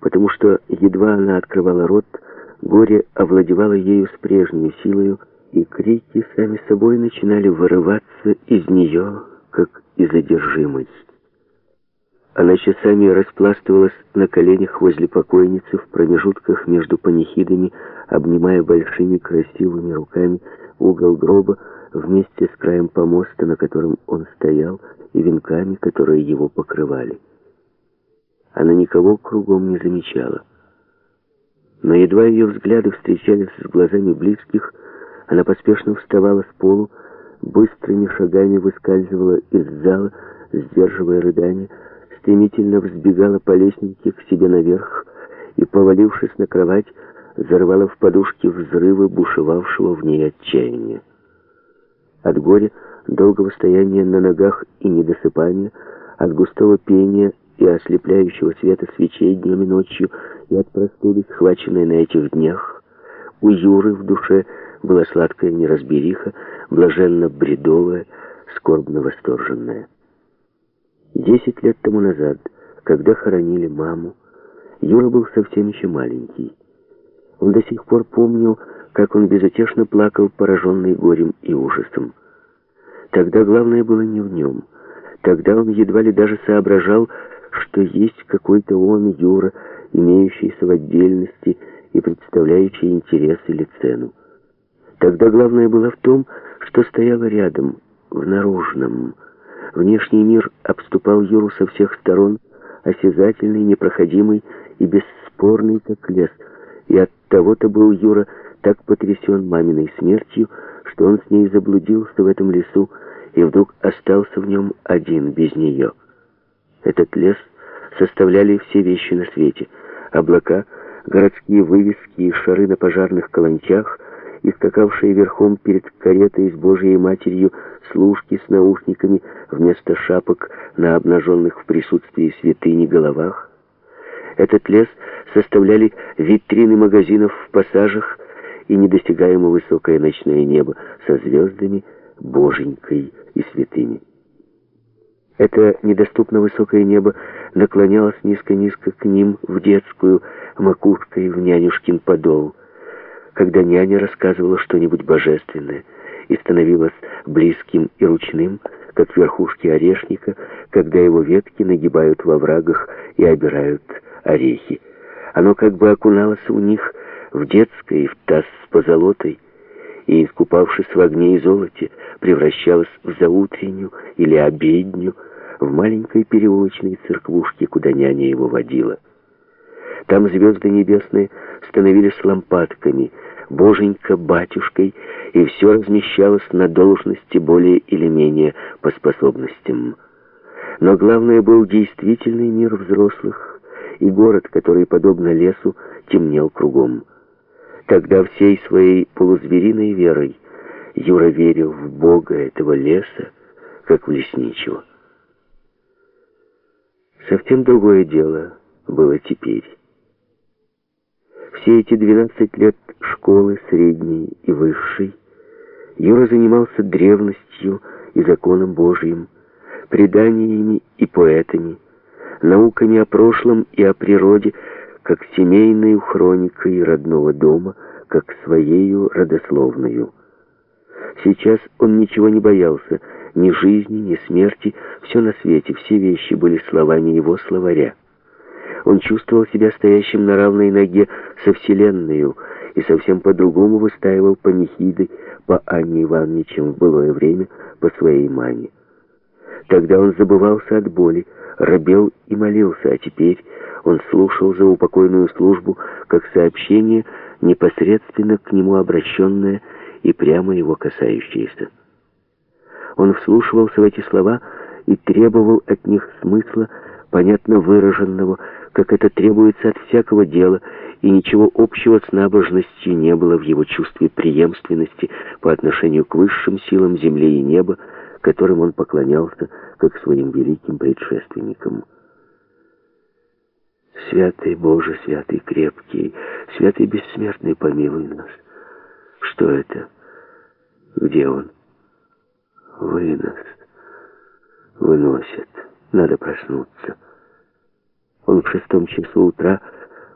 потому что едва она открывала рот, горе овладевало ею с прежней силою, и крики сами собой начинали вырываться из нее, как из одержимой. Она часами распластывалась на коленях возле покойницы в промежутках между панихидами, обнимая большими красивыми руками угол гроба вместе с краем помоста, на котором он стоял, и венками, которые его покрывали. Она никого кругом не замечала. Но едва ее взгляды встречались с глазами близких, она поспешно вставала с полу, быстрыми шагами выскальзывала из зала, сдерживая рыдания, стремительно взбегала по лестнице к себе наверх и, повалившись на кровать, взорвала в подушке взрывы бушевавшего в ней отчаяния. От горя, долгого стояния на ногах и недосыпания, от густого пения и ослепляющего света свечей днем и ночью, и от простуды, схваченной на этих днях, у Юры в душе была сладкая неразбериха, блаженно-бредовая, скорбно-восторженная. Десять лет тому назад, когда хоронили маму, Юра был совсем еще маленький. Он до сих пор помнил, как он безутешно плакал, пораженный горем и ужасом. Тогда главное было не в нем. Тогда он едва ли даже соображал, что есть какой-то он, Юра, имеющийся в отдельности и представляющий интерес или цену. Тогда главное было в том, что стояло рядом, в наружном, Внешний мир обступал Юру со всех сторон, осязательный, непроходимый и бесспорный, как лес. И от того-то был Юра так потрясен маминой смертью, что он с ней заблудился в этом лесу и вдруг остался в нем один, без нее. Этот лес составляли все вещи на свете. Облака, городские вывески и шары на пожарных каланчах, и верхом перед каретой с Божьей Матерью служки с наушниками вместо шапок на обнаженных в присутствии святыни головах. Этот лес составляли витрины магазинов в пассажах и недосягаемо высокое ночное небо со звездами, боженькой и святыми. Это недоступно высокое небо наклонялось низко-низко к ним в детскую, макушкой в нянюшкин подол, когда няня рассказывала что-нибудь божественное — и становилось близким и ручным, как верхушки орешника, когда его ветки нагибают во врагах и обирают орехи. Оно как бы окуналось у них в детской, в таз с позолотой, и, искупавшись в огне и золоте, превращалось в заутреннюю или обедню, в маленькой переулочной церквушке, куда няня его водила. Там звезды небесные становились лампадками — боженька батюшкой, и все размещалось на должности более или менее по способностям. Но главное был действительный мир взрослых и город, который, подобно лесу, темнел кругом. Тогда всей своей полузвериной верой Юра верил в Бога этого леса, как в лесничего. Совсем другое дело было теперь. Все эти 12 лет школы, средней и высшей, Юра занимался древностью и законом Божьим, преданиями и поэтами, науками о прошлом и о природе, как семейной хроникой родного дома, как своею родословную. Сейчас он ничего не боялся, ни жизни, ни смерти, все на свете, все вещи были словами его словаря. Он чувствовал себя стоящим на равной ноге со Вселенной и совсем по-другому выстаивал панихиды по Анне Ивановне, чем в былое время по своей маме. Тогда он забывался от боли, робел и молился, а теперь он слушал за упокойную службу как сообщение, непосредственно к нему обращенное и прямо его касающееся. Он вслушивался в эти слова и требовал от них смысла, понятно выраженного, как это требуется от всякого дела, и ничего общего с набожностью не было в его чувстве преемственности по отношению к высшим силам земли и неба, которым он поклонялся как своим великим предшественникам. Святый Боже, святый крепкий, святый бессмертный, помилуй нас. Что это? Где он? Вынос. Выносят. Надо проснуться. Он в шестом часу утра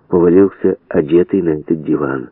повалился одетый на этот диван.